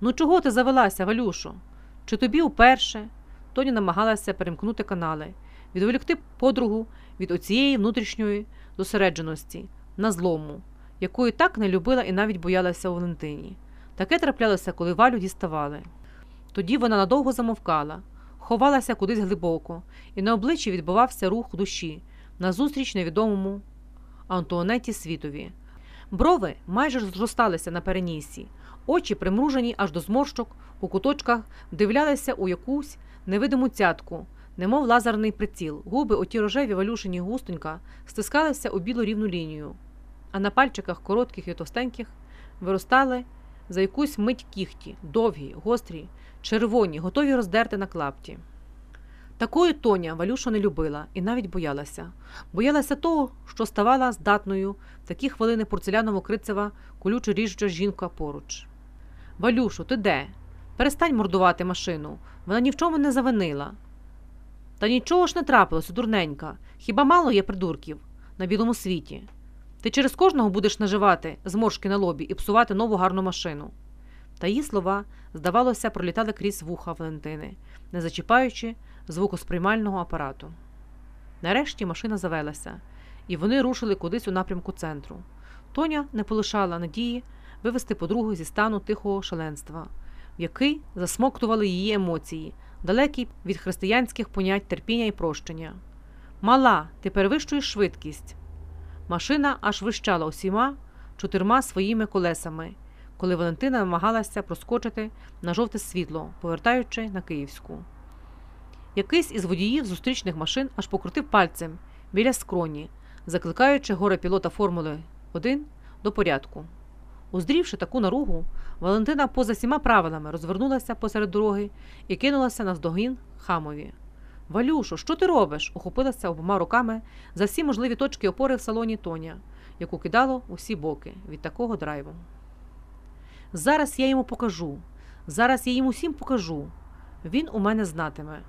Ну чого ти завелася, Валюшо? Чи тобі вперше? Тоня намагалася перемкнути канали, відволікти подругу від оцієї внутрішньої зосередженості, на злому, якої так не любила і навіть боялася у Валентині. Таке траплялося, коли Валю діставали. Тоді вона надовго замовкала, ховалася кудись глибоко, і на обличчі відбувався рух душі назустріч невідомому Антуанеті світові. Брови майже зросталися на перенісі, очі, примружені аж до зморщок, у куточках вдивлялися у якусь невидиму цятку, немов лазерний приціл. Губи, оті рожеві валюшені густонька, стискалися у білу рівну лінію, а на пальчиках коротких і товстеньких виростали за якусь мить кіхті, довгі, гострі, червоні, готові роздерти на клапті. Такої Тоня Валюшу не любила і навіть боялася. Боялася того, що ставала здатною в такі хвилини порцеляново крицева, колючо ріжуча жінка поруч. Валюшу, ти де? Перестань мордувати машину. Вона ні в чому не завинила. Та нічого ж не трапилося, дурненька. Хіба мало є придурків на білому світі? Ти через кожного будеш наживати зморшки на лобі і псувати нову гарну машину. Та її слова, здавалося, пролітали крізь вуха Валентини, не зачіпаючи звукосприймального апарату. Нарешті машина завелася, і вони рушили кудись у напрямку центру. Тоня не полишала надії вивести подругу зі стану тихого шаленства, в який засмоктували її емоції, далекі від християнських понять терпіння і прощення. Мала, ти перевищуєш швидкість. Машина аж вищала усіма чотирма своїми колесами, коли Валентина намагалася проскочити на жовте світло, повертаючи на Київську. Якийсь із водіїв зустрічних машин аж покрутив пальцем біля скроні, закликаючи горе пілота Формули 1 до порядку. Уздрівши таку наругу, Валентина поза всіма правилами розвернулася посеред дороги і кинулася навздогін хамові. Валюшо, що ти робиш? ухопилася обома руками за всі можливі точки опори в салоні Тоня, яку кидало усі боки від такого драйву. Зараз я йому покажу, зараз я їм усім покажу. Він у мене знатиме.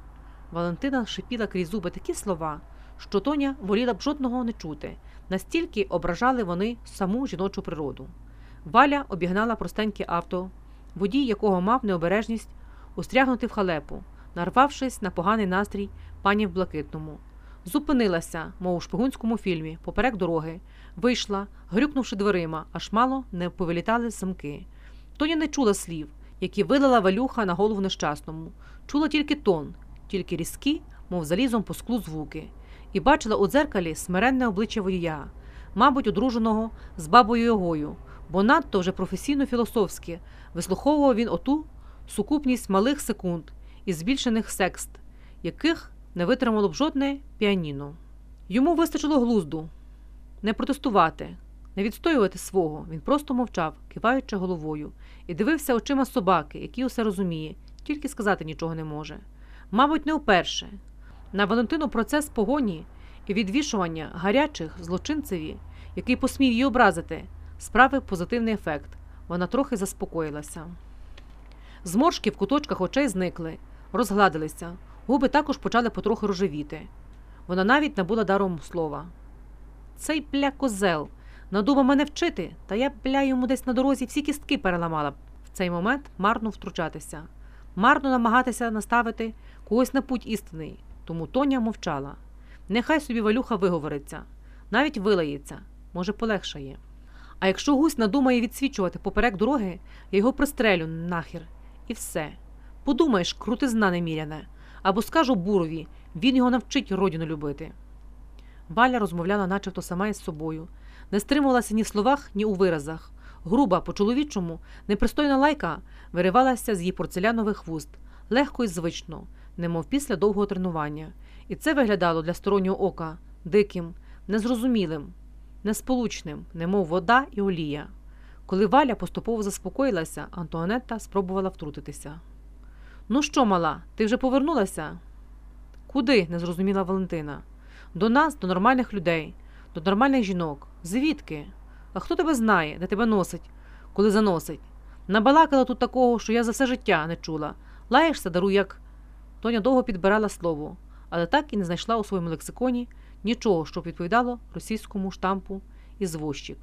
Валентина шипіла крізь зуби такі слова, що Тоня воліла б жодного не чути, настільки ображали вони саму жіночу природу. Валя обігнала простеньке авто, водій якого мав необережність устрягнути в халепу, нарвавшись на поганий настрій пані в блакитному. Зупинилася, мов у шпигунському фільмі, поперек дороги, вийшла, грюкнувши дверима, аж мало не повилітали замки. Тоня не чула слів, які вилила валюха на голову нещасному, чула тільки тон, тільки різкі, мов залізом по склу звуки, і бачила у дзеркалі смиренне обличчя водія, мабуть, одруженого з бабою Йогою, бо надто вже професійно філософськи вислуховував він оту сукупність малих секунд і збільшених секст, яких не витримало б жодне піаніно. Йому вистачило глузду не протестувати, не відстоювати свого. Він просто мовчав, киваючи головою, і дивився очима собаки, який усе розуміє, тільки сказати нічого не може. Мабуть, не вперше. На Валентину процес погоні і відвішування гарячих злочинцеві, який посмів її образити, справив позитивний ефект. Вона трохи заспокоїлася. Зморшки в куточках очей зникли, розгладилися, губи також почали потрохи рожевіти. Вона навіть набула даром слова. Цей бля козел надумав мене вчити, та я бля йому десь на дорозі всі кістки переламала. б. В цей момент марно втручатися, марно намагатися наставити когось на путь істинний, тому Тоня мовчала. Нехай собі валюха виговориться, навіть вилається, може, полегшає. А якщо гусь надумає відсвічувати поперек дороги, я його пристрелю нахер. І все. Подумаєш, крутизна неміряне, або скажу бурові, він його навчить родину любити. Валя розмовляла начебто сама із собою, не стримувалася ні в словах, ні у виразах. Груба, по-чоловічому, непристойна лайка виривалася з її порцелянових вуст, легко і звично, немов після довгого тренування, і це виглядало для стороннього ока диким, незрозумілим, несполучним, немов вода і олія. Коли Валя поступово заспокоїлася, Антуанетта спробувала втрутитися. Ну що, мала, ти вже повернулася? Куди? не зрозуміла Валентина. До нас, до нормальних людей, до нормальних жінок. Звідки? А хто тебе знає, де тебе носить, коли заносить? Набалакала тут такого, що я за все життя не чула. Лаєшся, даруй, як. Тоня довго підбирала слово, але так і не знайшла у своєму лексиконі нічого, що відповідало російському штампу ізвозчик.